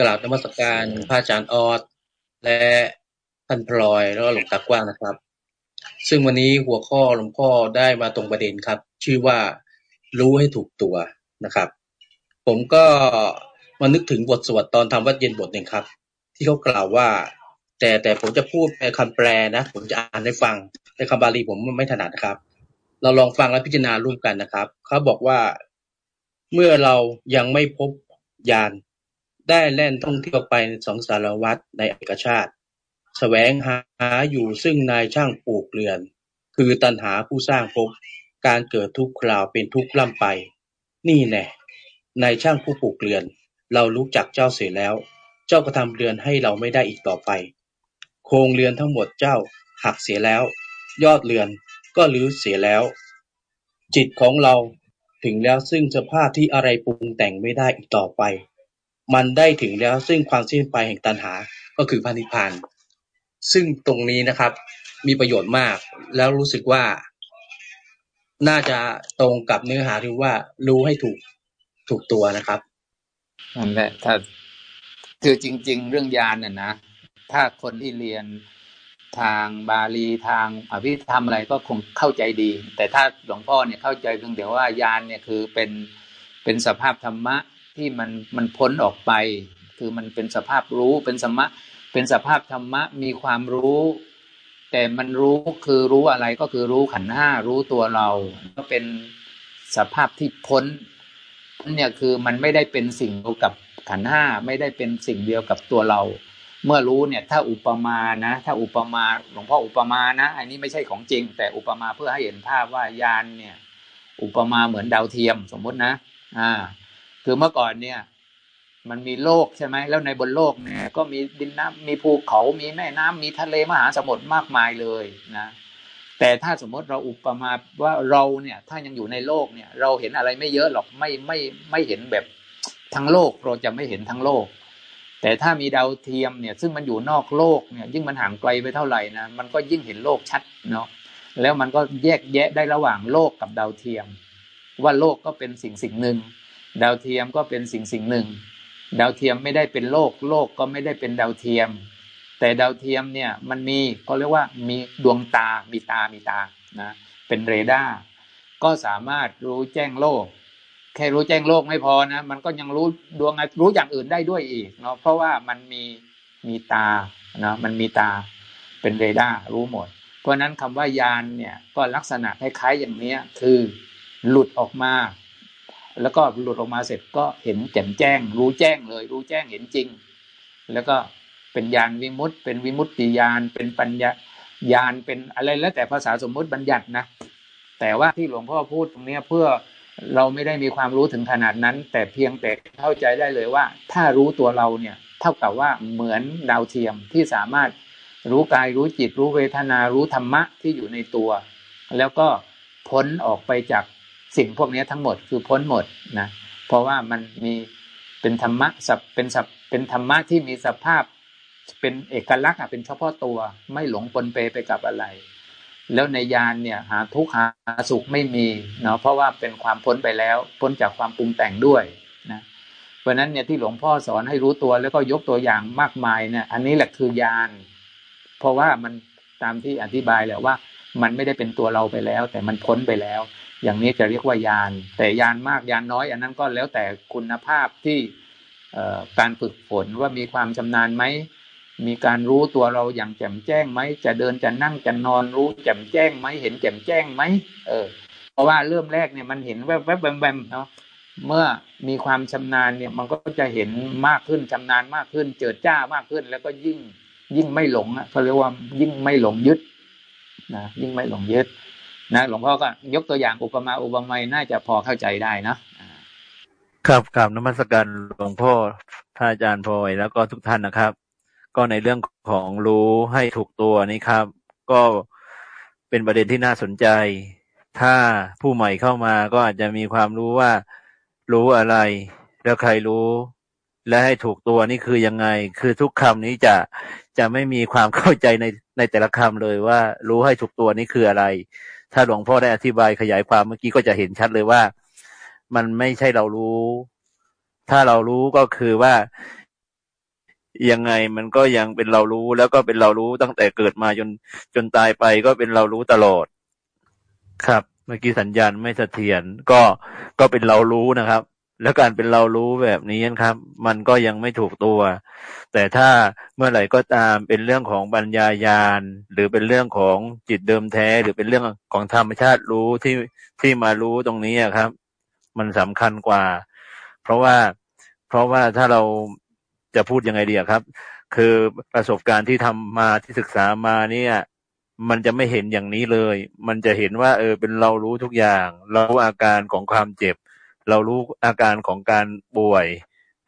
กราบนมัสการพระอาจารย์ออดและท่านพลอยแล้วก็หลวงตากว้างนะครับ ซึ่งวันนี้หัวข้อหลวงพ่อได้มาตรงประเด็นครับ ชื่อว่ารู้ให้ถูกตัวนะครับ ผมก็มานึกถึงบทสวดตอนทำวัดเย็นบทหนึ่งครับ ที่เขากล่าวว่า แต่แต่ผมจะพูดในคำแปลนะ ผมจะอ่านให้ฟังในคำบาลีผมไม่ถนัดนะครับ เราลองฟังและพิจารณาร่วมกันนะครับเขาบอกว่าเมื่อเรายังไม่พบยาน ได้แล่นท่องเที่ยวไปสองสารวัตรในเอกชาติ แสวงหาอยู่ซึ่งนายช่างปลูกเรือน คือตันหาผู้สร้างภพ การเกิดทุกคราวเป็นทุกข์ล่ำไป นี่แน่นายช่างผู้ปลูกเรือน เรารู้จักเจ้าเสียแล้ว เจ้ากระทำเรือนให้เราไม่ได้อีกต่อไป โครงเรือนทั้งหมดเจ้าหักเสียแล้ว ยอดเรือนก็ลื้อเสียแล้ว จิตของเราถึงแล้วซึ่งสภาพที่อะไรปรุงแต่งไม่ได้อีกต่อไป มันได้ถึงแล้วซึ่งความสิ้นไปแห่งตัณหา ก็คือพระนิพพาน ซึ่งตรงนี้นะครับ มีประโยชน์มาก แล้วรู้สึกว่า น่าจะตรงกับเนื้อหาที่ว่ารู้ให้ถูกถูกตัวนะครับนั่นแหละถ้าคือจริง ๆ เรื่องยานน่ะนะ ถ้าคนที่เรียนทางบาลีทางอภิธรรมอะไรก็คงเข้าใจดี แต่ถ้าหลวงพ่อเนี่ยเข้าใจเพียงแต่ว่ายานเนี่ยคือเป็นเป็นสภาพธรรมะ ที่มันมันพ้นออกไป คือมันเป็นสภาพรู้เป็นสมะเป็นสภาพธรรมะมีความรู้ แต่มันรู้คือรู้อะไรก็คือรู้ขันห้ารู้ตัวเรา ก็เป็นสภาพที่พ้นเนี่ยคือมันไม่ได้เป็นสิ่งเดียวกับขันห้าไม่ได้เป็นสิ่งเดียวกับตัวเรา เมื่อรู้เนี่ยถ้าอุปมานะ ถ้าอุปมาหลวงพ่ออุปมานะ อันนี้ไม่ใช่ของจริง แต่อุปมาเพื่อให้เห็นภาพว่ายานเนี่ย อุปมาเหมือนดาวเทียมสมมตินะ อ่า คือเมื่อก่อนเนี่ย มันมีโลกใช่ไหมแล้วในบนโลกเนี่ย ก็มีดินน้ำมีภูเขา มีแม่น้ำมีทะเลมหาสมุทรมากมายเลยนะแต่ถ้าสมมติเราอุปมาว่าเราเนี่ย ถ้ายังอยู่ในโลกเนี่ย เราเห็นอะไรไม่เยอะหรอกไม่ไม่ไม่เห็นแบบทั้งโลกเราจะไม่เห็นทั้งโลก แต่ถ้ามีดาวเทียมเนี่ย ซึ่งมันอยู่นอกโลกเนี่ย ยิ่งมันห่างไกลไปเท่าไหร่นะมันก็ยิ่งเห็นโลกชัดเนาะแล้วมันก็แยกแยะได้ระหว่างโลกกับดาวเทียม ว่าโลกก็เป็นสิ่งสิ่งหนึ่ง ดาวเทียมก็เป็นสิ่งสิ่งหนึ่ง ดาวเทียมไม่ได้เป็นโลก โลกก็ไม่ได้เป็นดาวเทียม แต่ดาวเทียมเนี่ยมันมีก็เรียกว่ามีดวงตา มีตา มีตา นะ เป็นเรดาร์ ก็สามารถรู้แจ้งโลก แค่รู้แจ้งโลกไม่พอนะ มันก็ยังรู้ดวงรู้อย่างอื่นได้ด้วยอีกเนาะ เพราะว่ามันมีมีตา นะ มันมีตา เป็นเรดาร์รู้หมด เพราะนั้นคำว่ายานเนี่ยก็ลักษณะคล้ายๆอย่างนี้คือหลุดออกมา แล้วก็หลุดออกมาเสร็จก็เห็นแจ่มแจ้ง รู้แจ้งเลย รู้แจ้งเห็นจริง แล้วก็เป็นยานวิมุตต์เป็นวิมุตติยานเป็นปัญญายานเป็นอะไรแล้วแต่ภาษาสมมุติบัญญัตินะแต่ว่าที่หลวงพ่อพูดตรงนี้เพื่อเราไม่ได้มีความรู้ถึงขนาดนั้น แต่เพียงแต่เข้าใจได้เลยว่า ถ้ารู้ตัวเราเนี่ยเท่ากับว่าเหมือนดาวเทียมที่สามารถรู้กายรู้จิตรู้เวทนารู้ธรรมะที่อยู่ในตัว แล้วก็พ้นออกไปจาก สิ่งพวกนี้ทั้งหมดคือพ้นหมดนะเพราะว่ามันมีเป็นธรรมะสับเป็นสับเป็นธรรมะที่มีสภาพเป็นเอกลักษณ์เป็นเฉพาะตัวไม่หลงปนเปไปกับอะไร แล้วในยานเนี่ยหาทุกข์หาสุขไม่มีเนาะเพราะว่าเป็นความพ้นไปแล้ว พ้นจากความปรุงแต่งด้วยนะเพราะนั้นเนี่ยที่หลวงพ่อสอนให้รู้ตัวแล้วก็ยกตัวอย่างมากมายเนี่ยอันนี้แหละคือยาน เพราะว่ามันตามที่อธิบายแล้วว่า มันไม่ได้เป็นตัวเราไปแล้ว แต่มันพ้นไปแล้ว อย่างนี้จะเรียกว่ายาน แต่ยานมากยานน้อย อันนั้นก็แล้วแต่คุณภาพที่การฝึกฝนว่ามีความชำนาญไหม มีการรู้ตัวเราอย่างแจ่มแจ้งไหม จะเดินจะนั่งจะนอนรู้แจ่มแจ้งไหมเห็นแจ่มแจ้งไหมเออ เพราะว่าเริ่มแรกเนี่ยมันเห็นแวบแวบแวมแวมเนาะเมื่อมีความชำนาญเนี่ยมันก็จะเห็นมากขึ้นชำนาญมากขึ้น เจิดจ้ามากขึ้น แล้วก็ยิ่งยิ่งไม่หลงอะเขาเรียกว่ายิ่งไม่หลงยึดนะยิ่งไม่หลงยึด นะหลวงพ่อก็ยกตัวอย่างอุปมาอุปไมยน่าจะพอเข้าใจได้นะครับกราบนมัสการหลวงพ่อพระอาจารย์พลอยแล้วก็ทุกท่านนะครับ ก็ในเรื่องของรู้ให้ถูกตัวนี้ครับ ก็เป็นประเด็นที่น่าสนใจ ถ้าผู้ใหม่เข้ามาก็อาจจะมีความรู้ว่ารู้อะไร แล้วใครรู้ และให้ถูกตัวนี่คือยังไง คือทุกคำนี้จะจะไม่มีความเข้าใจในในแต่ละคำเลยว่า รู้ให้ถูกตัวนี่คืออะไร ถ้าหลวงพ่อได้อธิบายขยายความเมื่อกี้ก็จะเห็นชัดเลยว่า มันไม่ใช่เรารู้ ถ้าเรารู้ก็คือว่ายังไงมันก็ยังเป็นเรารู้แล้วก็เป็นเรารู้ตั้งแต่เกิดมาจนจนตายไปก็เป็นเรารู้ตลอด ครับ เมื่อกี้สัญญาณไม่เสถียรก็ก็เป็นเรารู้นะครับ แล้วการเป็นเรารู้แบบนี้นครับ มันก็ยังไม่ถูกตัว แต่ถ้าเมื่อไหร่ก็ตามเป็นเรื่องของปัญญายาณ หรือเป็นเรื่องของจิตเดิมแท้ หรือเป็นเรื่องของธรรมชาติรู้ที่ที่มารู้ตรงนี้ครับ มันสำคัญกว่า เพราะว่าเพราะว่าถ้าเราจะพูดยังไงดีครับ คือประสบการณ์ที่ทำมาที่ศึกษามาเนี่ย มันจะไม่เห็นอย่างนี้เลย มันจะเห็นว่า เออเป็นเรารู้ทุกอย่าง เรารู้อาการของความเจ็บ เรารู้อาการของการป่วย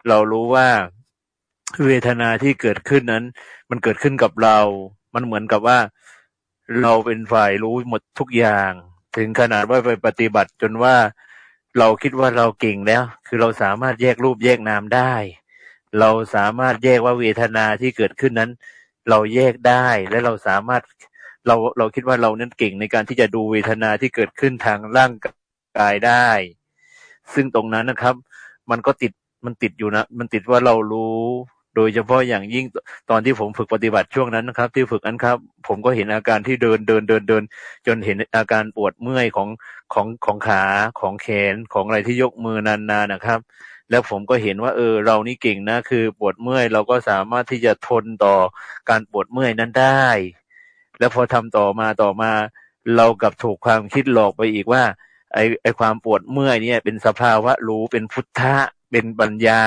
เรารู้ว่าเวทนาที่เกิดขึ้นนั้น มันเกิดขึ้นกับเรา มันเหมือนกับว่าเราเป็นฝ่ายรู้หมดทุกอย่าง ถึงขนาดว่าไปปฏิบัติจนว่าเราคิดว่าเราเก่งแล้ว คือเราสามารถแยกรูปแยกนามได้ เราสามารถแยกว่าเวทนาที่เกิดขึ้นนั้น เราแยกได้และเราสามารถเราเราคิดว่าเรานั้นเก่งในการที่จะดูเวทนาที่เกิดขึ้นทางร่างกายได้ ซึ่งตรงนั้นนะครับ มันก็ติดมันติดอยู่นะ มันติดว่าเรารู้ โดยเฉพาะอย่างยิ่งตอนที่ผมฝึกปฏิบัติช่วงนั้นนะครับ ที่ฝึกนั้นครับ ผมก็เห็นอาการที่เดินเดินเดินเดิน จนเห็นอาการปวดเมื่อยของของของขาของแขนของอะไรที่ยกมือนานๆนะครับ แล้วผมก็เห็นว่าเออเรานี่เก่งนะคือปวดเมื่อยเราก็สามารถที่จะทนต่อการปวดเมื่อยนั้นได้ แล้วพอทำต่อมาต่อมา เรากับถูกความคิดหลอกไปอีกว่า ไอไอความปวดเมื่อยเนี่ย เป็นสภาวะรู้เป็นพุทธะเป็นปัญญา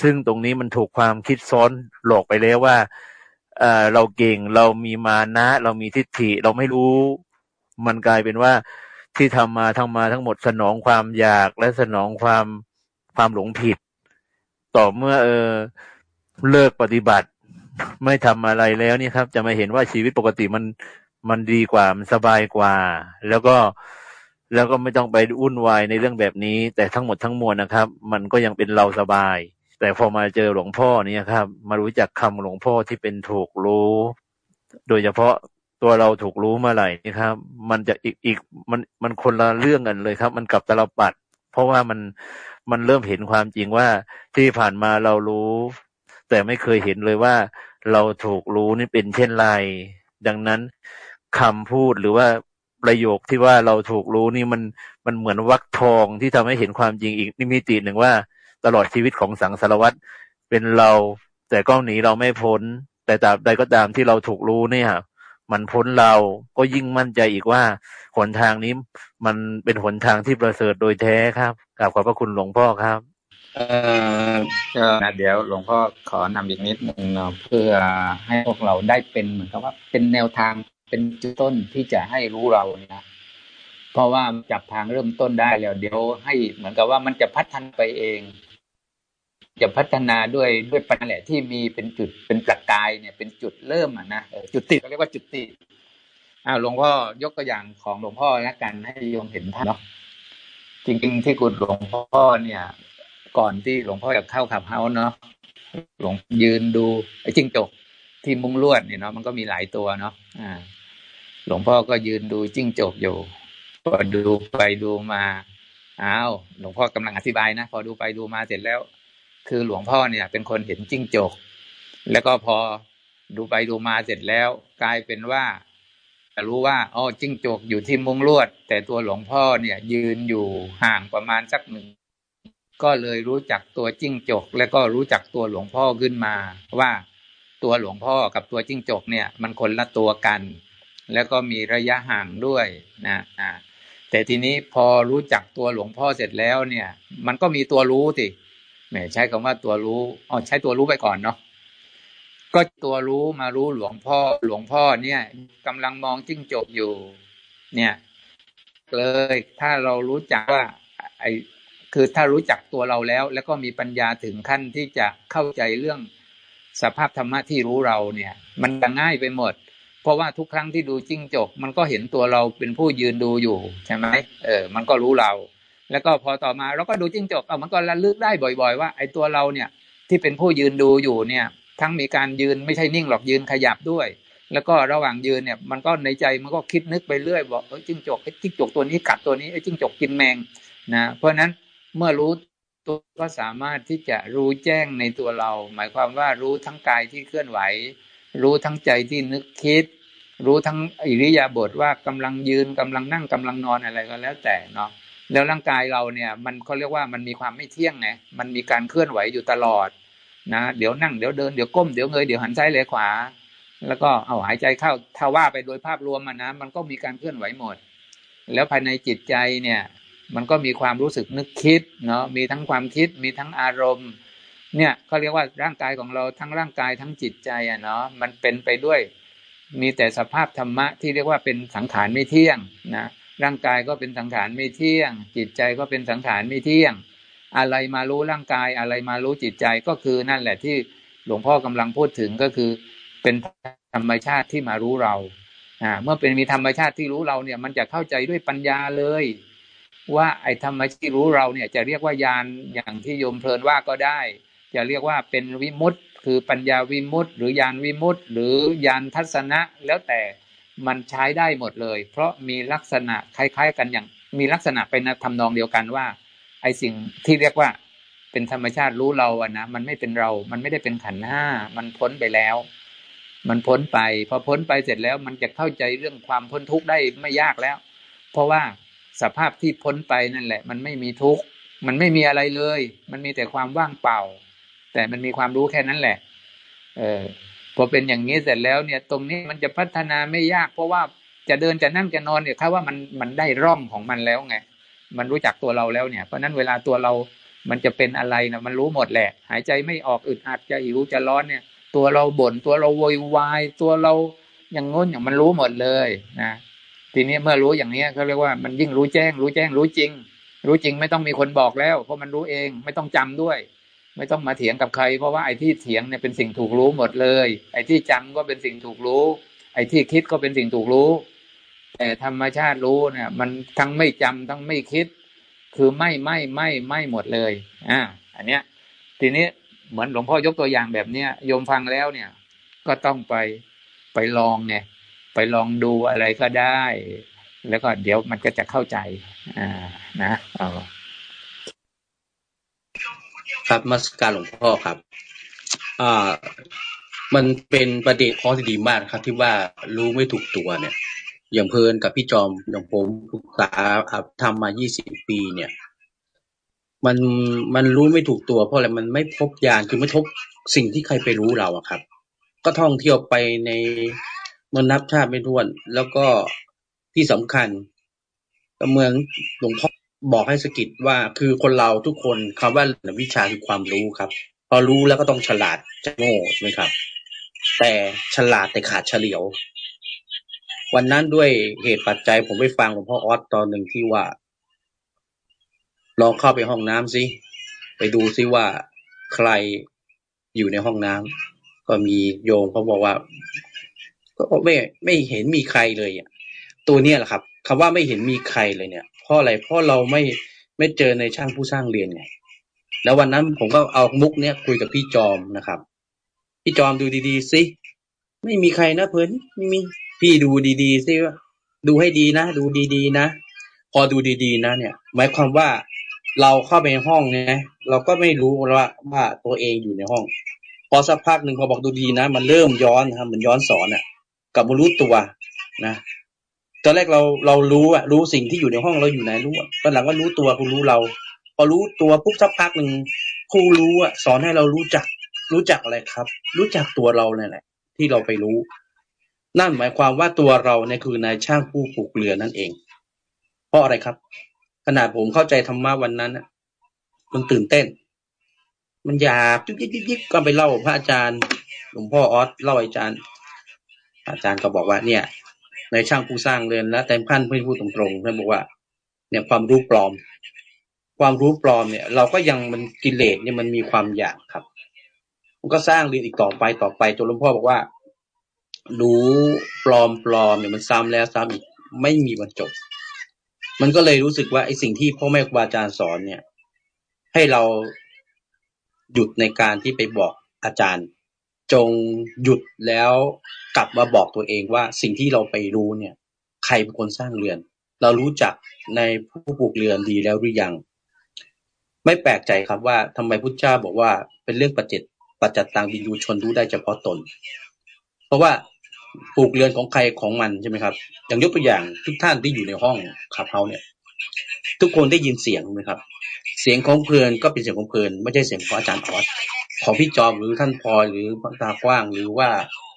ซึ่งตรงนี้มันถูกความคิดซ้อนหลอกไปแล้วว่าเออเราเก่งเรามีมานะ เรามีทิฏฐิเราไม่รู้ มันกลายเป็นว่าที่ทำมาทั้งมาทั้งหมดสนองความอยากและสนองความความหลงผิด ต่อเมื่อเออเลิกปฏิบัติ ไม่ทำอะไรแล้วนี่ครับ จะมาเห็นว่าชีวิตปกติมันมันดีกว่ามันสบายกว่า แล้วก็ แล้วก็ไม่ต้องไปวุ่นวายในเรื่องแบบนี้ แต่ทั้งหมดทั้งมวลนะครับ มันก็ยังเป็นเราสบาย แต่พอมาเจอหลวงพ่อเนี่ยครับ มารู้จักคำหลวงพ่อที่เป็นถูกรู้ โดยเฉพาะตัวเราถูกรู้เมื่อไหร่นี่ครับ มันจะอีกอีกมันมันคนละเรื่องกันเลยครับ มันกลับตลปัด เพราะว่ามันมันเริ่มเห็นความจริงว่าที่ผ่านมาเรารู้ แต่ไม่เคยเห็นเลยว่า เราถูกรู้นี่เป็นเช่นไรดังนั้นคำพูดหรือว่า ประโยคที่ว่าเราถูกรู้นี่มันมันเหมือนวักทองที่ทำให้เห็นความจริงอีกนิมิติหนึ่งว่า ตลอดชีวิตของสังสารวัตรเป็นเรา แต่ก็หนีเราไม่พ้น แต่ตราบใดก็ตามที่เราถูกรู้เนี่ยมันพ้นเราก็ยิ่งมั่นใจอีกว่าหนทางนี้มันเป็นหนทางที่ประเสริฐโดยแท้ครับกราบขอบพระคุณหลวงพ่อครับเออก็เดี๋ยวหลวงพ่อขอนำอีกนิดหนึ่งเนาะเพื่อให้พวกเราได้เป็นเหมือนกับว่าเป็นแนวทาง เป็นจุดต้นที่จะให้รู้เราเนี่ยเพราะว่าจับทางเริ่มต้นได้แล้ว เดี๋ยวให้เหมือนกับว่ามันจะพัฒนาไปเอง จะพัฒนาด้วยด้วยปัญญาที่มีเป็นจุดเป็นประกายเนี่ย เป็นจุดเริ่มอะนะจุดติดเรียกว่าจุดติดอ้าวหลวงพ่อยกตัวอย่างของหลวงพ่อแล้วกันให้โยมเห็นท่านเนาะจริงๆที่กุดหลวงพ่อเนี่ย ก่อนที่หลวงพ่อจะเข้าขับเฮาเนาะหลวงยืนดูไอ้จิ้งจกที่มุ้งลวดเนี่ยเนาะมันก็มีหลายตัวเนาะอ่า หลวงพ่อก็ยืนดูจิ้งจกอยู่พอดูไปดูมาอ้าวหลวงพ่อกำลังอธิบายนะพอดูไปดูมาเสร็จแล้ว คือหลวงพ่อเนี่ย เป็นคนเห็นจิ้งจก แล้วก็พอดูไปดูมาเสร็จแล้ว กลายเป็นว่ารู้ว่าอ๋อจิ้งจกอยู่ที่มุ้งลวด แต่ตัวหลวงพ่อเนี่ย ยืนอยู่ห่างประมาณสักหนึ่งก็เลยรู้จักตัวจิ้งจก แล้วก็รู้จักตัวหลวงพ่อขึ้นมา ว่าตัวหลวงพ่อกับตัวจิ้งจกเนี่ย มันคนละตัวกัน แล้วก็มีระยะห่างด้วยนะอ่าแต่ทีนี้พอรู้จักตัวหลวงพ่อเสร็จแล้วเนี่ย มันก็มีตัวรู้สิแหมใช้คำว่าตัวรู้อ๋อใช้ตัวรู้ไปก่อนเนาะก็ตัวรู้มารู้หลวงพ่อหลวงพ่อเนี่ยกำลังมองจิ้งจกอยู่ เนี่ย เลยถ้าเรารู้จักว่า ไอคือถ้ารู้จักตัวเราแล้ว แล้วก็มีปัญญาถึงขั้นที่จะเข้าใจเรื่องสภาพธรรมะที่รู้เราเนี่ย มันจะง่ายไปหมด ราะว่าทุกครั้งที่ดูจิ้งจก มันก็เห็นตัวเราเป็นผู้ยืนดูอยู่ใช่ไหมเออ มันก็รู้เรา แล้วก็พอต่อมาเราก็ดูจิ้งจกเอามันก็ระลึกได้บ่อย ๆ ว่าไอ้ตัวเราเนี่ยที่เป็นผู้ยืนดูอยู่เนี่ย ทั้งมีการยืนไม่ใช่นิ่งหรอกยืนขยับด้วย แล้วก็ระหว่างยืนเนี่ย มันก็ในใจมันก็คิดนึกไปเรื่อยบอกเอ้จิ้งจกไอ้จิ้งจกตัวนี้กัดตัวนี้ไอ้จิ้งจกกินแมงนะเพราะฉะนั้นเมื่อรู้ตัวก็สามารถที่จะรู้แจ้งในตัวเรา หมายความว่ารู้ทั้งกายที่เคลื่อนไหว รู้ทั้งใจที่นึกคิด รู้ทั้งอิริยาบถว่ากำลังยืนกำลังนั่งกำลังนอนอะไรก็แล้วแต่เนาะแล้วร่างกายเราเนี่ยมันเขาเรียกว่ามันมีความไม่เที่ยงไงมันมีการเคลื่อนไหวอยู่ตลอดนะเดี๋ยวนั่งเดี๋ยวเดินเดี๋ยวก้มเดี๋ยวเงยเดี๋ยวหันซ้ายเลยขวา แล้วก็เอาหายใจเข้าถ้าว่าไปโดยภาพรวมมันนะมันก็มีการเคลื่อนไหวหมด แล้วภายในจิตใจเนี่ยมันก็มีความรู้สึกนึกคิดเนาะมีทั้งความคิดมีทั้งอารมณ์ เนี่ยเขาเรียกว่าร่างกายของเราทั้งร่างกายทั้งจิตใจอะเนาะมันเป็นไปด้วย มีแต่สภาพธรรมะที่เรียกว่าเป็นสังขารไม่เที่ยงนะร่างกายก็เป็นสังขารไม่เที่ยง จิตใจก็เป็นสังขารไม่เที่ยง อะไรมารู้ร่างกายอะไรมารู้จิตใจก็คือนั่นแหละที่หลวงพ่อกำลังพูดถึงก็คือเป็นธรรมชาติที่มารู้เราอ่าเมื่อเป็นมีธรรมชาติที่รู้เราเนี่ยมันจะเข้าใจด้วยปัญญาเลย ว่าไอ้ธรรมชาติรู้เราเนี่ยจะเรียกว่ายานอย่างที่โยมเพลินว่าก็ได้ จะเรียกว่าเป็นวิมุตต์ คือปัญญาวิมุตต์หรือยานวิมุตต์หรือยานทัศนะ แล้วแต่มันใช้ได้หมดเลย เพราะมีลักษณะคล้ายๆ กันอย่างมีลักษณะเป็นทำนองเดียวกันว่า ไอสิ่งที่เรียกว่าเป็นธรรมชาติรู้เราอะนะมันไม่เป็นเรา มันไม่ได้เป็นขันห้ามันพ้นไปแล้ว มันพ้นไป พอพ้นไปเสร็จแล้วมันจะเข้าใจเรื่องความพ้นทุกข์ได้ไม่ยากแล้ว เพราะว่าสภาพที่พ้นไปนั่นแหละ มันไม่มีทุกข์มันไม่มีอะไรเลย มันมีแต่ความว่างเปล่า แต่มันมีความรู้แค่นั้นแหละ เออพอเป็นอย่างนี้เสร็จแล้วเนี่ย ตรงนี้มันจะพัฒนาไม่ยาก เพราะว่าจะเดินจะนั่งจะนอนเนี่ยค่าว่ามันมันได้ร่องของมันแล้วไงมันรู้จักตัวเราแล้วเนี่ย เพราะนั้นเวลาตัวเรา มันจะเป็นอะไรนะมันรู้หมดแหละ หายใจไม่ออกอึดอัดจะหิวจะร้อนเนี่ย ตัวเราบ่นตัวเราโวยวายตัวเราอย่างงน้นอย่างมันรู้หมดเลยนะทีนี้เมื่อรู้อย่างนี้เขาเรียกว่ามันยิ่งรู้แจ้ง รู้แจ้งรู้จริง รู้จริงไม่ต้องมีคนบอกแล้ว เพราะมันรู้เองไม่ต้องจำด้วย ไม่ต้องมาเถียงกับใคร เพราะว่าไอ้ที่เถียงเนี่ยเป็นสิ่งถูกรู้หมดเลย ไอ้ที่จำก็เป็นสิ่งถูกรู้ ไอ้ที่คิดก็เป็นสิ่งถูกรู้ แต่ธรรมชาติรู้เนี่ยมันทั้งไม่จำทั้งไม่คิด คือไม่ไม่ไม่ไม่หมดเลยอ่าอันเนี้ย ทีนี้เหมือนหลวงพ่อยกตัวอย่างแบบเนี้ยโยมฟังแล้วเนี่ย ก็ต้องไปไปลองเนี่ย ไปลองดูอะไรก็ได้ แล้วก็เดี๋ยวมันก็จะเข้าใจ อ่า นะเอา ครับมาสการหลวงพ่อครับอ่ามันเป็นประเด็นข้อที่ดีมากครับ ที่ว่ารู้ไม่ถูกตัวเนี่ย อย่างเพลินกับพี่จอมอย่างผมศึกษาทำมายี่สิบปีเนี่ย มันมันรู้ไม่ถูกตัว เพราะอะไรมันไม่พบยานคือไม่พบสิ่งที่ใครไปรู้เราอะครับ ก็ท่องเที่ยวไปในมันนับชาติไม่ถ้วน แล้วก็ที่สำคัญก็เมืองหลวงพ่อ บอกให้สกิดว่า คือคนเราทุกคนคำว่าวิชาคือความรู้ครับ พอรู้แล้วก็ต้องฉลาดจะโง่ใช่ไหมครับ แต่ฉลาดแต่ขาดเฉลียว วันนั้นด้วยเหตุปัจจัยผมไปฟังหลวงพ่อออสตอนหนึ่งที่ว่า ลองเข้าไปห้องน้ำสิไปดูซิว่าใครอยู่ในห้องน้ำก็มีโยมเขาบอกว่า ก็ไม่ไม่เห็นมีใครเลยอะตัวเนี้ยแหละครับคำว่าไม่เห็นมีใครเลยเนี่ย เพราะอะไร เพราะเราไม่ไม่เจอในช่างผู้สร้างเรียนไง แล้ววันนั้นผมก็เอามุกเนี้ยคุยกับพี่จอมนะครับ พี่จอมดูดีๆสิไม่มีใครนะเพื่อนไม่มีพี่ดูดีๆสิว่าดูให้ดีนะ ดูดีๆนะ พอดูดีๆนะ เนี่ย หมายความว่าเราเข้าไปในห้องเนี่ยเราก็ไม่รู้ว่าว่าตัวเองอยู่ในห้อง พอสักพักหนึ่งพอบอกดูดีนะ มันเริ่มย้อนครับเหมือนย้อนสอนอะ กับมารู้ตัวนะ ตอนแรกเราเรารู้อะรู้สิ่งที่อยู่ในห้องเราอยู่ไหนรู้ตอนหลังว่ารู้ตัวคุณรู้เรา พอรู้ตัวปุ๊บสักพักหนึ่งครูรู้อะสอนให้เรารู้จัก รู้จักอะไรครับ รู้จักตัวเราเนี่ยแหละ ที่เราไปรู้ นั่นหมายความว่าตัวเราเนี่ยคือนายช่างผู้ผูกเรือนั่นเอง เพราะอะไรครับ ขนาดผมเข้าใจธรรมะวันนั้นอะมันตื่นเต้น มันอยากยิบยิบยิบก็ไปเล่าพระอาจารย์ หลวงพ่อออสเล่าอาจารย์ อาจารย์ก็บอกว่าเนี่ย ในช่างผู้สร้างเรือนและแต่พันเพื่อพูดตรงๆท่านบอกว่า เนี่ยความรู้ปลอม ความรู้ปลอมเนี่ย เราก็ยังมันกิเลสเนี่ยมันมีความอยากครับ มันก็สร้างเรียนอีกต่อไปต่อไปจนหลวงพ่อบอกว่า รู้ปลอมปลอมเนี่ยมันซ้ำแล้วซ้ำอีกไม่มีบรรจบ มันก็เลยรู้สึกว่าไอ้สิ่งที่พ่อแม่ครูบาอาจารย์สอนเนี่ย ให้เราหยุดในการที่ไปบอกอาจารย์ จงหยุดแล้วกลับมาบอกตัวเองว่า สิ่งที่เราไปรู้เนี่ย ใครเป็นคนสร้างเรือน เรารู้จักในผู้ปลูกเรือนดีแล้วหรือยัง ไม่แปลกใจครับว่าทำไมพุทธเจ้าบอกว่าเป็นเรื่องปัจจิตปัจจัตตังวินยูชนรู้ได้เฉพาะตน เพราะว่าปลูกเรือนของใครของมันใช่ไหมครับ อย่างยกตัวอย่างทุกท่านที่อยู่ในห้องขับเฮาเนี่ย ทุกคนได้ยินเสียงไหมครับ เสียงของเพลินก็เป็นเสียงของเพลินไม่ใช่เสียงของอาจารย์ออส ของพี่จอมหรือท่านพลอยหรือตากว้างหรือว่า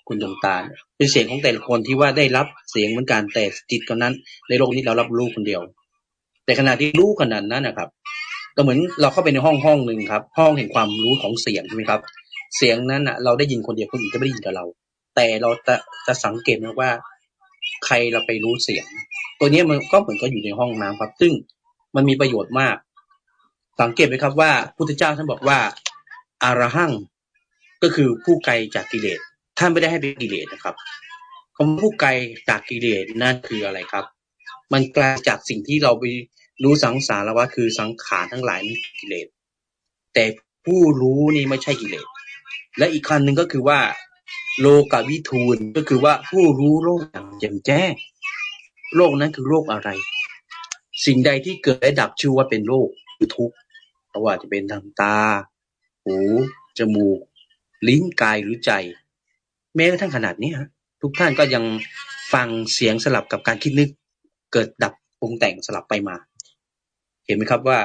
คุณดวงตาเป็นเสียงของแต่ละคนที่ว่าได้รับเสียงเหมือนกันแต่จิตคนนั้น ในโลกนี้เรารับรู้คนเดียว แต่ขณะที่รู้ขนาดนั้นนะครับ ก็เหมือนเราเข้าไปในห้องห้องหนึ่งครับ ห้องแห่งความรู้ของเสียงใช่ไหมครับ เสียงนั้นอะ เราได้ยินคนเดียวคนอื่นจะไม่ได้ยินกับเรา แต่เราจะจะสังเกตนะว่า ใครเราไปรู้เสียง ตัวนี้มันก็เหมือนกับอยู่ในห้องน้ำครับ ซึ่งมันมีประโยชน์มาก สังเกตไหมครับว่าพุทธเจ้าท่านบอกว่า อารหังก็คือผู้ไกลจากกิเลสท่านไม่ได้ให้เป็นกิเลสนะครับคำผู้ไกลจากกิเลสนั่นคืออะไรครับ มันไกลจากสิ่งที่เราไปรู้สังสารวัฏคือสังขารทั้งหลายนี่กิเลสแต่ผู้รู้นี่ไม่ใช่กิเลสและอีกคันหนึ่งก็คือว่า โลกวิทูลก็คือว่าผู้รู้โลกอย่างแจ่มแจ้งโลกนั้นคือโลกอะไร สิ่งใดที่เกิดและดับชื่อว่าเป็นโลกคือทุกข์เพราะว่าจะเป็นทางตา หู จมูก ลิ้น กาย หรือใจ แม้กระทั่งขนาดนี้ฮะ ทุกท่านก็ยังฟังเสียงสลับกับการคิดนึก เกิดดับปรุงแต่งสลับไปมา เห็นไหมครับว่า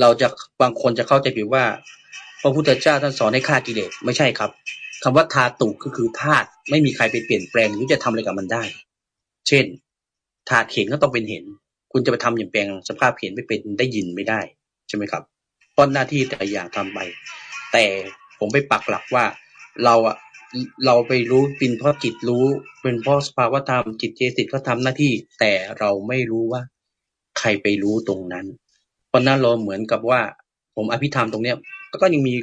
เราจะบางคนจะเข้าใจผิดว่า พระพุทธเจ้าท่านสอนให้ฆ่ากิเลสไม่ใช่ครับคำว่าทาตุก็คือธาตุไม่มีใครไปเปลี่ยนแปลงหรือจะทำอะไรกับมันได้ เช่นธาตุเห็นก็ต้องเป็นเห็น คุณจะไปทำอย่างแปลงสภาพเห็นไม่เป็นได้ยินไม่ได้ใช่ไหมครับเพราะหน้าที่แต่อย่างทำไป แต่ผมไปปักหลักว่าเราอะเราไปรู้เป็นเพราะจิตรู้ เป็นเพราะสภาวธรรมจิตเจสิตเขาทาหน้าที่ แต่เราไม่รู้ว่าใครไปรู้ตรงนั้น เพราะนั้นเราเหมือนกับว่า ผมอภิธรรมตรงเนี้ยก็ยังมี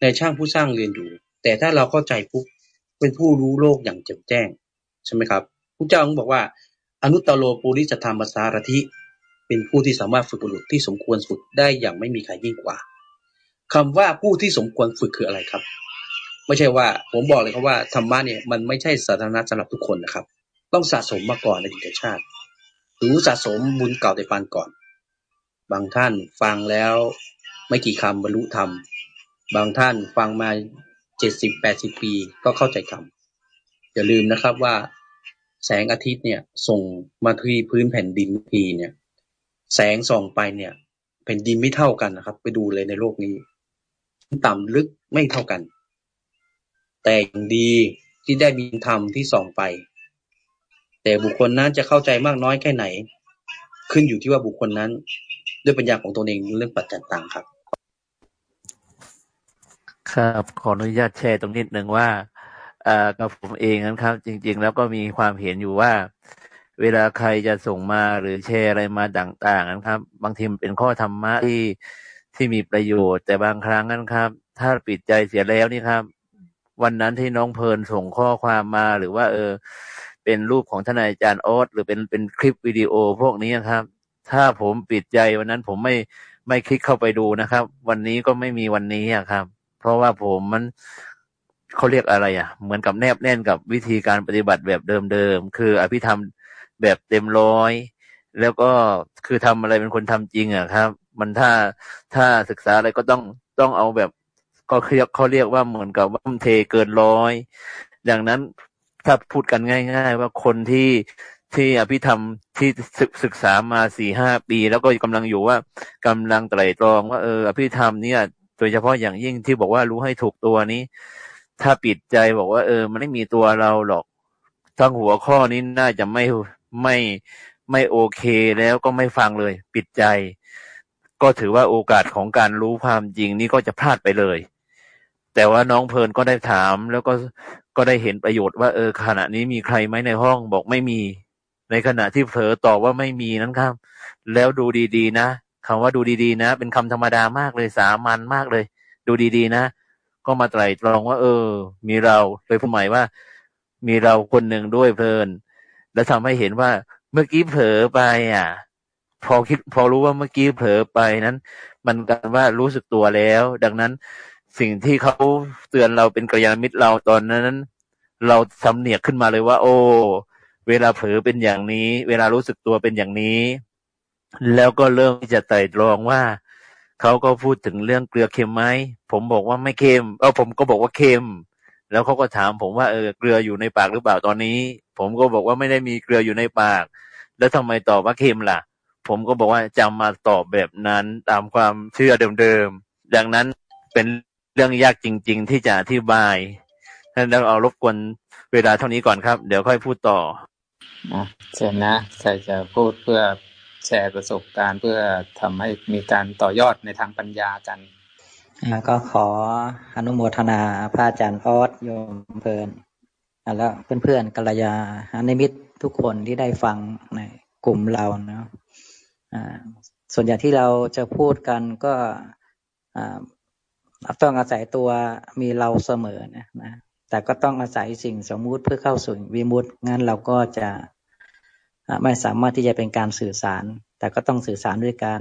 ในช่างผู้สร้างเรียนอยู่ แต่ถ้าเราเข้าใจปุ๊บเป็นผู้รู้โลกอย่างแจ่มแจ้ง ใช่ไหมครับผู้เจ้าบอกว่า อนุตตโลปุริสธรรมสารถิเป็นผู้ที่สามารถฝึกบุรุษที่สมควรฝึกได้อย่างไม่มีใครยิ่งกว่า คำว่าผู้ที่สมควรฝึกคืออะไรครับ ไม่ใช่ว่า ผมบอกเลยครับว่าธรรมะเนี่ยมันไม่ใช่สาธารณะสำหรับทุกคนนะครับ ต้องสะสมมาก่อนในดิตชาติ หรือสะสมบุญเก่าแต่ปานก่อน บางท่านฟังแล้วไม่กี่คำบรรลุธรรม บางท่านฟังมาเจ็ดสิบแปดสิบปีก็เข้าใจธรรมอย่าลืมนะครับว่าแสงอาทิตย์เนี่ยส่งมาที่พื้นแผ่นดินทีเนี่ย แสงส่องไปเนี่ยแผ่นดินไม่เท่ากันนะครับ ไปดูเลยในโลกนี้ ต่ำลึกไม่เท่ากัน แต่ย่างดีที่ได้มีธรรมที่ส่องไป แต่บุคคลนั้นจะเข้าใจมากน้อยแค่ไหน ขึ้นอยู่ที่ว่าบุคคลนั้น ด้วยปัญญาของตัวเองเรื่องปัจจัยต่างครับ ครับขออนุญาตแชร์ตรงนิดหนึ่งว่าอ่ากับผมเองนะครับ จริง ๆ แล้วก็มีความเห็นอยู่ว่า เวลาใครจะส่งมาหรือแชร์อะไรมาต่างๆนะครับ บางทีมันเป็นข้อธรรมะที่ ที่มีประโยชน์ แต่บางครั้งนะครับ ถ้าปิดใจเสียแล้วนี่ครับ วันนั้นที่น้องเพลินส่งข้อความมาหรือว่า เออ เป็นรูปของทนายอาจารย์ออสหรือเป็นเป็นคลิปวิดีโอพวกนี้ครับ ถ้าผมปิดใจวันนั้นผมไม่ไม่คลิกเข้าไปดูนะครับ วันนี้ก็ไม่มีวันนี้ครับ เพราะว่าผมมันเขาเรียกอะไรอะ เหมือนกับแนบแน่นกับวิธีการปฏิบัติแบบเดิมๆคืออภิธรรมแบบเต็มร้อย แล้วก็คือทำอะไรเป็นคนทำจริงอะครับ มันถ้าถ้าศึกษาอะไรก็ต้องต้องเอาแบบก็เรียกเขาเรียกว่าเหมือนกับว่าเทเกินร้อย ดังนั้นถ้าพูดกันง่าย ๆ ว่าคนที่ที่อภิธรรมที่ศึกษามาสี่ห้าปี แล้วก็กำลังอยู่ว่ากำลังไตรตรองว่าเอออภิธรรมเนี่ยโดยเฉพาะอย่างยิ่งที่บอกว่ารู้ให้ถูกตัวนี้ ถ้าปิดใจบอกว่า เออ มันไม่มีตัวเราหรอก ทั้งหัวข้อนี้น่าจะไม่ไม่ไม่โอเคแล้วก็ไม่ฟังเลย ปิดใจ ก็ถือว่าโอกาสของการรู้ความจริงนี่ก็จะพลาดไปเลย แต่ว่าน้องเพลินก็ได้ถาม แล้วก็ก็ได้เห็นประโยชน์ว่าเออขณะนี้มีใครไหมในห้องบอกไม่มี ในขณะที่เผลอตอบว่าไม่มีนั้นครับ แล้วดูดีๆนะคำว่าดูดีๆ นะ เป็นคำธรรมดามากเลยสามัญมากเลย ดูดีๆ นะ ก็มาไตรตรองว่า เออ มีเราโดยผู้หมายว่า มีเราคนหนึ่งด้วยเพลิน แล้วทำให้เห็นว่าเมื่อกี้เผลอไปอะ พอคิดพอรู้ว่าเมื่อกี้เผลอไปนั้น มันกันว่ารู้สึกตัวแล้ว ดังนั้นสิ่งที่เขาเตือนเราเป็นกัลยาณมิตรเราตอนนั้น เราสำเนียกขึ้นมาเลยว่า โอ้เวลาเผลอเป็นอย่างนี้ เวลารู้สึกตัวเป็นอย่างนี้ แล้วก็เริ่มที่จะไต่ตรองว่าเขาก็พูดถึงเรื่องเกลือเค็มไหมผมบอกว่าไม่เค็มเออผมก็บอกว่าเค็ม แล้วเขาก็ถามผมว่าเออเกลืออยู่ในปากหรือเปล่าตอนนี้ ผมก็บอกว่าไม่ได้มีเกลืออยู่ในปาก แล้วทำไมตอบว่าเค็มล่ะ ผมก็บอกว่าจำมาตอบแบบนั้นตามความเชื่อเดิมๆ ดังนั้นเป็นเรื่องยากจริง ๆ ที่จะอธิบายท่านแล้วเอารบกวนเวลาเท่านี้ก่อนครับ เดี๋ยวค่อยพูดต่อนะเชิญนะใครจะพูดเพื่อแชร์ประสบการณ์เพื่อทำให้มีการต่อยอดในทางปัญญากันก็ขออนุโมทนาพระอาจารย์ออสโยมเพลินแล้วเพื่อนๆกัลยาณมิตรทุกคนที่ได้ฟังในกลุ่มเราเนาะ ส่วนใหญ่ที่เราจะพูดกันก็ต้องอาศัยตัวมีเราเสมอนะนะแต่ก็ต้องอาศัยสิ่งสมมุติเพื่อเข้าสู่วิมุติงั้นเราก็จะไม่สามารถที่จะเป็นการสื่อสาร แต่ก็ต้องสื่อสารด้วยการ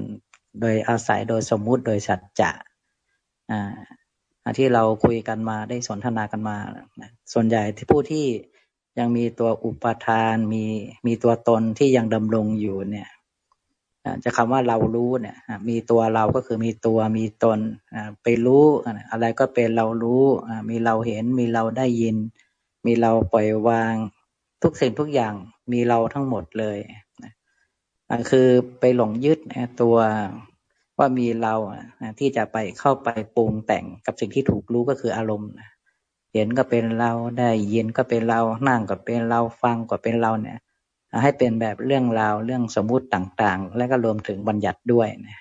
โดยอาศัยโดยสมมุติโดยสัจจะที่เราคุยกันมาได้สนทนากันมา ส่วนใหญ่ที่ผู้ที่ยังมีตัวอุปทานมีมีตัวตนที่ยังดำรงอยู่เนี่ย จะคำว่าเรารู้เนี่ยมีตัวเราก็คือมีตัวมีตนไปรู้อะไรก็เป็นเรารู้มีเราเห็นมีเราได้ยิน มีเราปล่อยวาง ทุกสิ่งทุกอย่างมีเราทั้งหมดเลยคือไปหลงยึดตัวว่ามีเราที่จะไปเข้าไปปรุงแต่งกับสิ่งที่ถูกรู้ก็คืออารมณ์เห็นก็เป็นเราได้ยินก็เป็นเรานั่งก็เป็นเราฟังก็เป็นเราเนี่ย ให้เป็นแบบเรื่องราวเรื่องสมมุติต่างๆ และก็รวมถึงบัญญัติด้วยนะ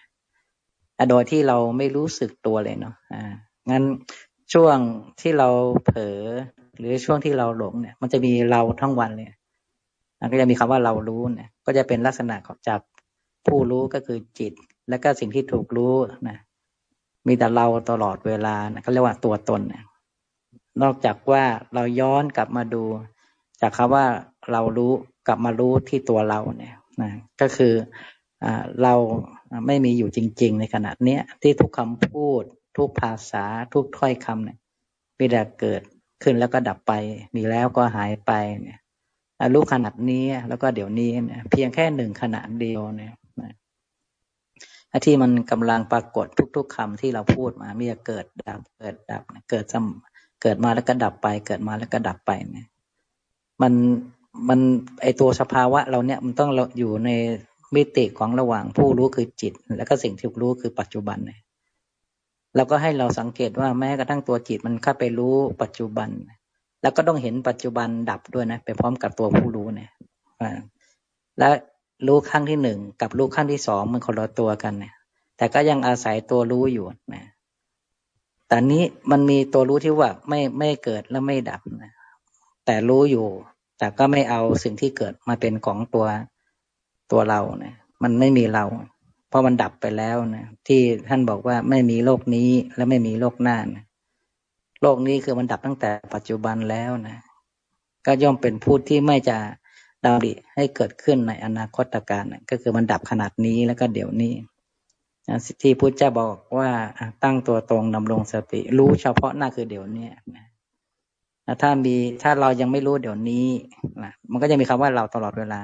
โดยที่เราไม่รู้สึกตัวเลยเนาะอ่างั้นช่วงที่เราเผลอหรือช่วงที่เราหลงเนี่ย มันจะมีเราทั้งวันเลยก็จะมีคำว่าเรารู้เนี่ยก็จะเป็นลักษณะของจากผู้รู้ก็คือจิต และก็สิ่งที่ถูกรู้นะมีแต่เราตลอดเวลานะก็เรียกว่าตัวตนนะนอกจากว่าเราย้อนกลับมาดู จากคำว่าเรารู้ กลับมารู้ที่ตัวเราเนี่ยนะก็คืออเราไม่มีอยู่จริง ๆ ในขณะเนี้ยที่ทุกคำพูด ทุกภาษา ทุกถ้อยคำเนี่ยมีแต่เกิดขึ้นแล้วก็ดับไป มีแล้วก็หายไปเนี่ยรู้ขนาดนี้แล้วก็เดี๋ยวนี้เนี่ยเพียงแค่หนึ่งขณะเดียวเนี่ยที่มันกำลังปรากฏทุก ๆคำที่เราพูดมามีเกิดดับเกิดดับเกิดจำเกิดมาแล้วก็ดับไป เกิดมาแล้วก็ดับไปเนี่ยมัน มันไอตัวสภาวะเราเนี่ยมันต้องอยู่ในมิติของระหว่างผู้รู้คือจิต แล้วก็สิ่งที่รู้คือปัจจุบันเนี่ยเราก็ให้เราสังเกตว่าแม้กระทั่งตัวจิตมันเข้าไปรู้ปัจจุบัน แล้วก็ต้องเห็นปัจจุบันดับด้วยนะไปพร้อมกับตัวผู้รู้เนี่ยและรู้ขั้งที่หนึ่งกับรู้ขั้งที่สองมันคนละตัวกันเนี่ย แต่ก็ยังอาศัยตัวรู้อยู่นะแต่นี้มันมีตัวรู้ที่ว่าไม่ไม่เกิดและไม่ดับนะแต่รู้อยู่ แต่ก็ไม่เอาสิ่งที่เกิดมาเป็นของตัวตัวเราเนี่ยมันไม่มีเรา เพราะมันดับไปแล้วนะที่ท่านบอกว่าไม่มีโลกนี้และไม่มีโลกหน้านะโลกนี้คือมันดับตั้งแต่ปัจจุบันแล้วนะก็ย่อมเป็นพูดที่ไม่จะดาวดิให้เกิดขึ้นในอนาคตการนะก็คือมันดับขนาดนี้แล้วก็เดี๋ยวนี้ที่พุทธเจ้าบอกว่าตั้งตัวตรงดำรงสติ รู้เฉพาะหน้าคือเดี๋ยวนี้นะ ถ้ามีถ้าเรายังไม่รู้เดี๋ยวนี้นะมันก็จะมีคำว่าเราตลอดเวลา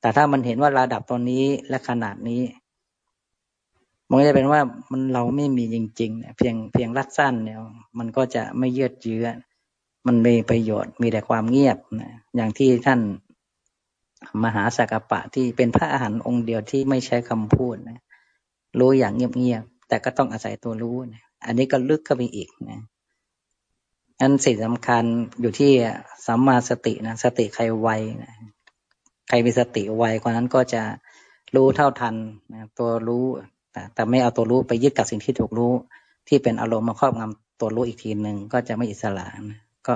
แต่ถ้ามันเห็นว่าระดับตอนนี้และขนาดนี้ มันก็จะเป็นว่ามันเราไม่มีจริงๆเพียงเพียงรัดสั้นเนี่ยมันก็จะไม่เยืดเยื้อมันมีประโยชน์มีแต่ความเงียบนะอย่างที่ท่านมหาสักปะที่เป็นพระอาหารองค์เดียวที่ไม่ใช้คำพูดนะรู้อย่างเงียบๆแต่ก็ต้องอาศัยตัวรู้นะอันนี้ก็ลึกเข้าไปอีกนะ นั้นสิ่งสำคัญอยู่ที่สัมมาสตินะสติใครไวนะใครมีสติไวกว่านั้นก็จะรู้เท่าทันนะตัวรู้แต่แต่ไม่เอาตัวรู้ไปยึดกับสิ่งที่ถูกรู้ ที่เป็นอารมณ์มาครอบงำตัวรู้อีกทีหนึ่งก็จะไม่อิสระนะก็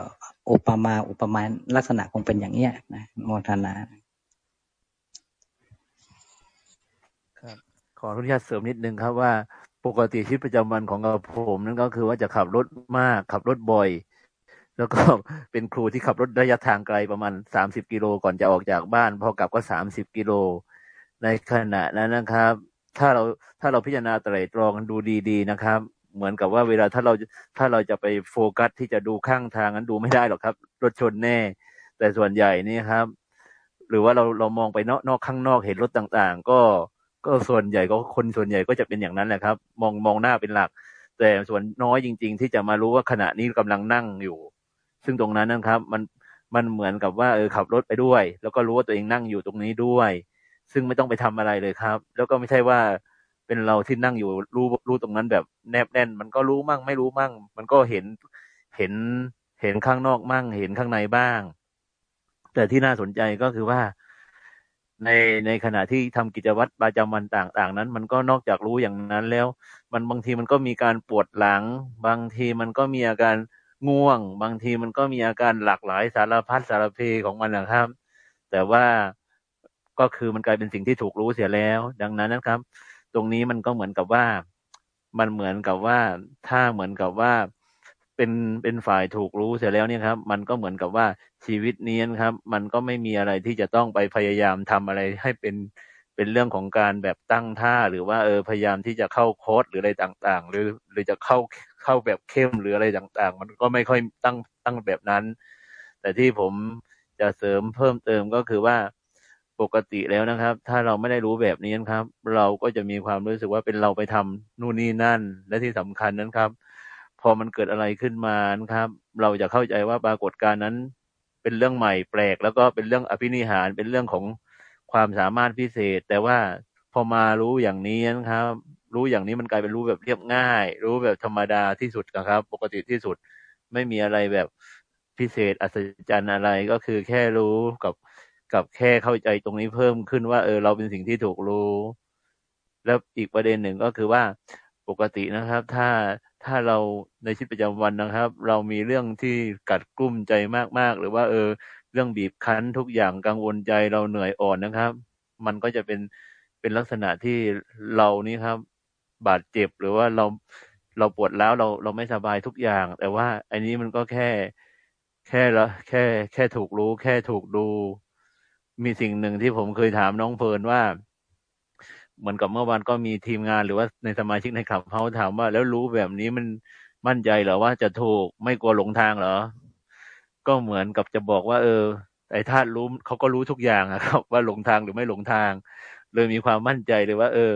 อุปมาอุปมาลักษณะคงเป็นอย่างเนี้ยนะโมทนาครับขออนุญาตเสริมนิดนึงครับว่า ปกติชีวิตประจำวันของผมนั่นก็คือว่าจะขับรถมากขับรถบ่อย แล้วก็เป็นครูที่ขับรถระยะทางไกลประมาณสามสิบกิโลก่อนจะออกจากบ้าน พอกลับก็สามสิบกิโล ในขณะนั้นนะครับ ถ้าเราถ้าเราพิจารณาไตรตรองดูดีๆนะครับ เหมือนกับว่าเวลาถ้าเราถ้าเราจะไปโฟกัสที่จะดูข้างทางนั้นดูไม่ได้หรอกครับ รถชนแน่ แต่ส่วนใหญ่นี่ครับ หรือว่าเราเรามองไปนอกนอกข้างนอกเห็นรถต่างๆ ก็ก็ส่วนใหญ่ก็คนส่วนใหญ่ก็จะเป็นอย่างนั้นแหละครับ มองมองหน้าเป็นหลัก แต่ส่วนน้อยจริง ๆ ที่จะมารู้ว่าขณะนี้กำลังนั่งอยู่ ซึ่งตรงนั้นนะครับ มันมันเหมือนกับว่าเออขับรถไปด้วย แล้วก็รู้ว่าตัวเองนั่งอยู่ตรงนี้ด้วย ซึ่งไม่ต้องไปทำอะไรเลยครับ แล้วก็ไม่ใช่ว่าเป็นเราที่นั่งอยู่รู้รู้ตรงนั้นแบบแนบแน่น มันก็รู้มั่งไม่รู้มั่ง มันก็เห็นเห็นเห็นข้างนอกมั่ง เห็นข้างในบ้าง แต่ที่น่าสนใจก็คือว่า ในในขณะที่ทำกิจวัตรประจำวันต่าง ๆ นั้น มันก็นอกจากรู้อย่างนั้นแล้ว มันบางทีมันก็มีการปวดหลัง บางทีมันก็มีอาการ ง่วง บางทีมันก็มีอาการหลากหลายสารพัดสารเพของมันนะครับ แต่ว่าก็คือมันกลายเป็นสิ่งที่ถูกรู้เสียแล้ว ดังนั้นนะครับ ตรงนี้มันก็เหมือนกับว่า มันเหมือนกับว่าถ้าเหมือนกับว่าเป็นเป็นฝ่ายถูกรู้เสร็จแล้วเนี่ยครับ มันก็เหมือนกับว่าชีวิตนี้นะครับ มันก็ไม่มีอะไรที่จะต้องไปพยายามทำอะไรให้เป็นเป็นเรื่องของการแบบตั้งท่า หรือว่าเออพยายามที่จะเข้าโค้ดหรืออะไรต่างๆ หรือหรือจะเข้า เข้าแบบเข้มหรืออะไรต่างๆ มันก็ไม่ค่อยตั้งตั้งแบบนั้น แต่ที่ผมจะเสริมเพิ่มเติมก็คือว่าปกติแล้วนะครับ ถ้าเราไม่ได้รู้แบบนี้นะครับ เราก็จะมีความรู้สึกว่าเป็นเราไปทำนู่นนี่นั่น และที่สำคัญนั้นครับ พอมันเกิดอะไรขึ้นมานะครับ เราจะเข้าใจว่าปรากฏการณ์นั้น เป็นเรื่องใหม่แปลก แล้วก็เป็นเรื่องอภินิหารเป็นเรื่องของความสามารถพิเศษ แต่ว่าพอมารู้อย่างนี้นะครับ รู้อย่างนี้มันกลายเป็นรู้แบบเรียบง่าย รู้แบบธรรมดาที่สุดนะครับ ปกติที่สุดไม่มีอะไรแบบพิเศษอัศจรรย์อะไรก็คือแค่รู้กับกับแค่เข้าใจตรงนี้เพิ่มขึ้นว่า เออเราเป็นสิ่งที่ถูกรู้ แล้วอีกประเด็นหนึ่งก็คือว่าปกตินะครับ ถ้าถ้าเราในชีวิตประจำวันนะครับ เรามีเรื่องที่กัดกลุ้มใจมากๆ หรือว่า เออ เรื่องบีบคั้นทุกอย่างกังวลใจเราเหนื่อยอ่อนนะครับ มันก็จะเป็นเป็นลักษณะที่เรานี่ครับ บาดเจ็บ หรือว่าเราเราปวดแล้วเราเราไม่สบายทุกอย่าง แต่ว่าอันนี้มันก็แค่ แค่ละแค่ แค่ถูกรู้ แค่ถูกดู มีสิ่งหนึ่งที่ผมเคยถามน้องเพลินว่า เหมือนกับเมื่อวานก็มีทีมงานหรือว่าในสมาชิกในขับเขาถามว่า แล้วรู้แบบนี้มันมั่นใจเหรอว่าจะถูกไม่กลัวหลงทางเหรอ ก็เหมือนกับจะบอกว่า เออไอ้ธาตุรู้เขาก็รู้ทุกอย่างอะครับ ว่าหลงทางหรือไม่หลงทาง เลยมีความมั่นใจเลยว่า เออ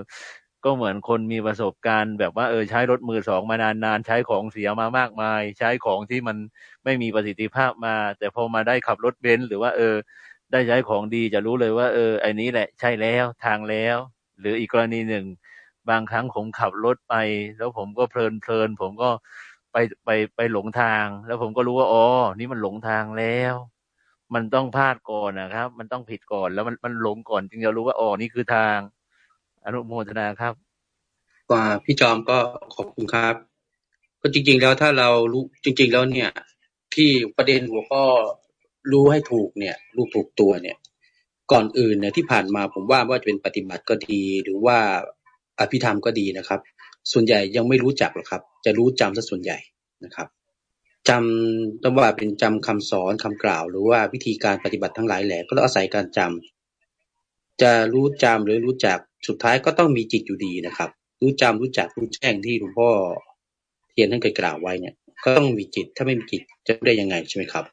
ก็เหมือนคนมีประสบการณ์แบบว่าเออใช้รถมือสองมานานๆ ใช้ของเสียมามากมาย ใช้ของที่มันไม่มีประสิทธิภาพมา แต่พอมาได้ขับรถเบนซ์หรือว่าเออ ได้ใช้ของดีจะรู้เลยว่า เออไอ้นี้แหละใช่แล้วทางแล้ว หรืออีกกรณีหนึ่ง บางครั้งผมขับรถไป แล้วผมก็เพลินเพลินผมก็ไปไปไปหลงทาง แล้วผมก็รู้ว่าอ๋อนี่มันหลงทางแล้ว มันต้องพลาดก่อนนะครับ มันต้องผิดก่อนแล้วมันมันหลงก่อนจึงจะรู้ว่าอ๋อนี่คือทาง อนุโมทนาครับ กว่าพี่จอมก็ขอบคุณครับ ก็จริง ๆ แล้วถ้าเรารู้จริง ๆ แล้วเนี่ย ที่ประเด็นหัวข้อรู้ให้ถูกเนี่ย รู้ถูกตัวเนี่ย ก่อนอื่นเนี่ยที่ผ่านมาผมว่าว่าจะเป็นปฏิบัติก็ดี หรือว่าอภิธรรมก็ดีนะครับ ส่วนใหญ่ยังไม่รู้จักหรอกครับ จะรู้จำซะส่วนใหญ่นะครับจำต้องว่าเป็นจำคำสอนคำกล่าว หรือว่าวิธีการปฏิบัติทั้งหลายแหละก็ต้องอาศัยการจำ จะรู้จำหรือรู้จัก สุดท้ายก็ต้องมีจิตอยู่ดีนะครับ รู้จำรู้จักรู้แจ้งที่หลวงพ่อเทียนท่านเคยกล่าวไว้เนี่ย ก็ต้องมีจิต ถ้าไม่มีจิตจะได้ยังไงใช่ไหมครับ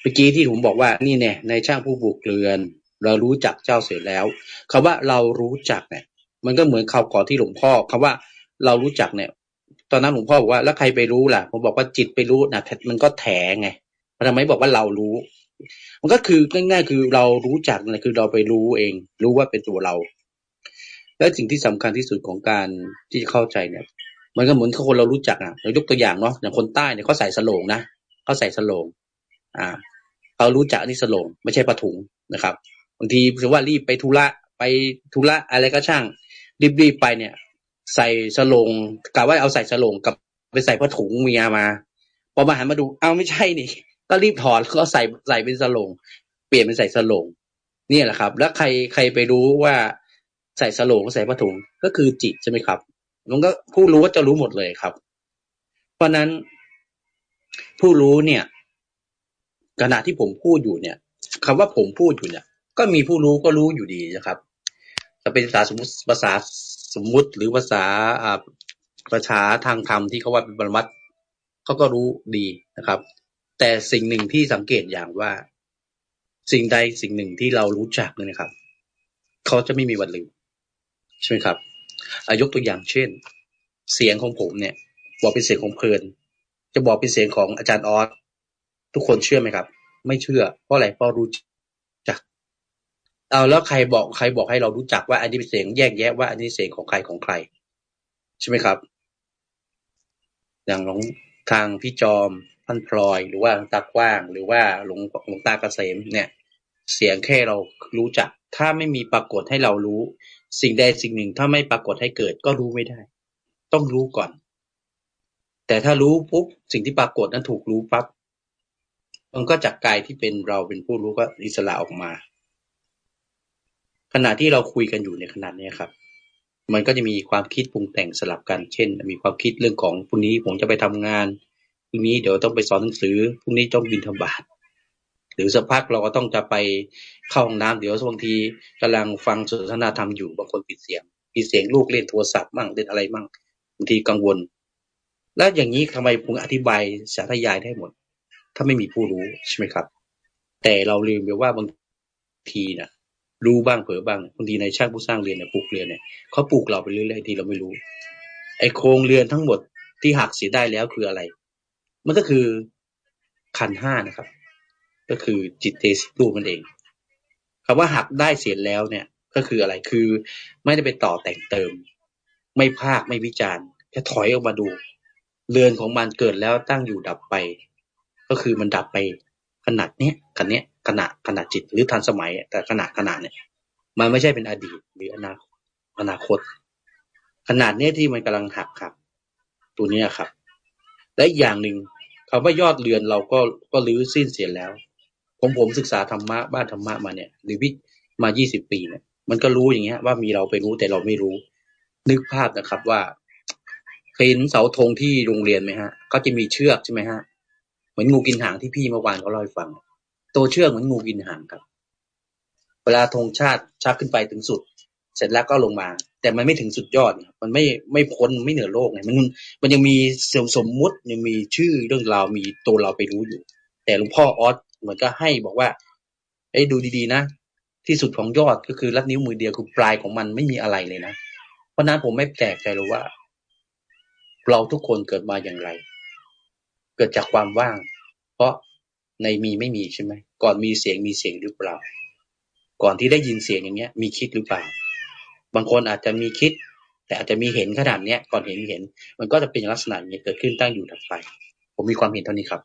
เมื่อกี้ที่ผมบอกว่านี่เนี่ยในช่างผู้บุกเรือน เรารู้จักเจ้าเสร็จแล้วคำว่าเรารู้จักเนี่ย มันก็เหมือนคำก่อนที่หลวงพ่อคำว่าเรารู้จักเนี่ย ตอนนั้นหลวงพ่อบอกว่าแล้วใครไปรู้ล่ะ ผมบอกว่าจิตไปรู้นะมันก็แถไงมันทำไมบอกว่าเรารู้ มันก็คือง่ายๆคือเรารู้จักนั่นคือเราไปรู้เอง รู้ว่าเป็นตัวเรา แล้วสิ่งที่สำคัญที่สุดของการที่จะเข้าใจเนี่ยมันก็เหมือนคนเรารู้จักอะเรายกตัวอย่างเนาะอย่างคนใต้เนี่ยเขาใส่สโลงนะเขาใส่สโลง อ่าเขารู้จักนี่สลง ไม่ใช่ปะถุงนะครับบางทีถือว่ารีบไปธุระไปธุระอะไรก็ช่าง รีบๆไปเนี่ย ใส่สลงกะว่าเอาใส่สลงกับไปใส่ผ้าถุงเมียมาพอมาหันมาดูเอาไม่ใช่นี่ ก็รีบถอดก็ใส่ใส่เป็นสลง เปลี่ยนเป็นใส่สลงนี่แหละครับ แล้วใครใครไปรู้ว่าใส่สลงใส่ผ้าถุงก็คือจิตใช่ไหมครับมันก็ผู้รู้ก็จะรู้หมดเลยครับ เพราะนั้นผู้รู้เนี่ยขณะที่ผมพูดอยู่เนี่ยคำว่าผมพูดอยู่เนี่ย ก็มีผู้รู้ก็รู้อยู่ดีนะครับจะเป็นภาษาสมมติภาษาสมมุติหรือภาษาอ่าประชาทางธรรมที่เขาว่าเป็นบรมัตเขาก็รู้ดีนะครับ แต่สิ่งหนึ่งที่สังเกตอย่างว่า สิ่งใดสิ่งหนึ่งที่เรารู้จักเนี่ยนะครับ เขาจะไม่มีวันลืมใช่ไหมครับอายกตัวอย่างเช่น เสียงของผมเนี่ย บอกเป็นเสียงของเพลิน จะบอกเป็นเสียงของอาจารย์ออสทุกคนเชื่อไหมครับ ไม่เชื่อ เพราะอะไรเพราะรู้จัก เอาแล้วใครบอกใครบอกให้เรารู้จักว่าอันนี้เป็นเสียงแยกแยะว่าอันนี้เสียงของใครของใคร ใช่ไหมครับ อย่างหลวง ทางพี่จอม ท่านพลอย หรือว่าตากว้าง หรือว่าหลวงหลวงตาเกษมเนี่ย เสียงแค่เรารู้จัก ถ้าไม่มีปรากฏให้เรารู้ สิ่งใดสิ่งหนึ่งถ้าไม่ปรากฏให้เกิดก็รู้ไม่ได้ ต้องรู้ก่อน แต่ถ้ารู้ปุ๊บสิ่งที่ปรากฏนั้นถูกรู้ปั๊บมันก็จากกายที่เป็นเราเป็นผู้รู้ก็อิสระออกมา ขณะที่เราคุยกันอยู่ในขณะนี้ครับ มันก็จะมีความคิดปรุงแต่งสลับกัน เช่น มีความคิดเรื่องของพรุ่งนี้ผมจะไปทำงาน พรุ่งนี้เดี๋ยวต้องไปสอนหนังสือ พรุ่งนี้ต้องบินธบาตหรือสักพักเราก็ต้องจะไปเข้าห้องน้ำเดี๋ยวบางทีกำลังฟังสนทนาธรรมอยู่บางคนปิดเสียงปิดเสียงลูกเล่นโทรศัพท์มั่งเล่นอะไรมั่งบางทีกังวล แล้วอย่างนี้ทำไมผมอธิบายสาธยายได้หมด ถ้าไม่มีผู้รู้ใช่ไหมครับ แต่เราลืมไปว่าบางทีนะ รู้บ้างเผลอบ้างบางทีในช่างผู้สร้างเรือนเนี่ยปลูกเรือนเนี่ยเขาปลูกเราไปเรื่อยๆที่เราไม่รู้ ไอ้โครงเรือนทั้งหมดที่หักเสียได้แล้วคืออะไร มันก็คือขันห้านะครับ ก็คือจิตเตสิรูมันเองคำว่าหักได้เสียแล้วเนี่ย ก็คืออะไรคือไม่ได้ไปต่อแต่งเติม ไม่ภาคไม่วิจารณ์แค่ถอยออกมาดู เรือนของมันเกิดแล้วตั้งอยู่ดับไป ก็คือมันดับไป ขนาดเนี้ยขนาดเนี้ยขณะขณะจิตหรือทันสมัย แต่ขณะขณะเนี่ยมันไม่ใช่เป็นอดีตหรืออนาคตอนาคต ขนาดเนี้ยที่มันกำลังหักครับ ตัวเนี้ยครับ และอีกอย่างหนึ่งคำว่ายอดเรือนเราก็ก็รื้อสิ้นเสียแล้ว ผมผมศึกษาธรรมะบ้านธรรมะมาเนี่ยหรือวิมายี่สิบปีเนี่ย มันก็รู้อย่างเงี้ยว่ามีเราไปรู้แต่เราไม่รู้ นึกภาพนะครับว่าเคยเห็นเสาธงที่โรงเรียนไหมฮะ ก็จะมีเชือกใช่ไหมฮะ เหมือนงูกินหางที่พี่เมื่อวานเขาเล่าให้ฟัง ตัวเชือกเหมือนงูกินหางครับ เวลาธงชาติชักขึ้นไปถึงสุด เสร็จแล้วก็ลงมา แต่มันไม่ถึงสุดยอด มันไม่ไม่พ้นไม่เหนือโลกไงมันมันยังมีสมสมมุติยังมีชื่อเรื่องราวมีตัวเราไปรู้อยู่ แต่หลวงพ่อออสเหมือนก็ให้บอกว่าไอ้ดูดีๆนะที่สุดของยอดก็คือลัดนิ้วมือเดียวคือปลายของมันไม่มีอะไรเลยนะ เพราะนั้นผมไม่แปลกใจเลยว่า เราทุกคนเกิดมาอย่างไร เกิดจากความว่าง เพราะในมีไม่มีใช่ไหม ก่อนมีเสียงมีเสียงหรือเปล่า ก่อนที่ได้ยินเสียงอย่างเงี้ย มีคิดหรือเปล่า บางคนอาจจะมีคิด แต่อาจจะมีเห็นขนาดเนี้ย ก่อนเห็นเห็น มันก็จะเป็นลักษณะนี้เกิดขึ้นตั้งอยู่ดับไป ผมมีความเห็นเท่านี้ครับ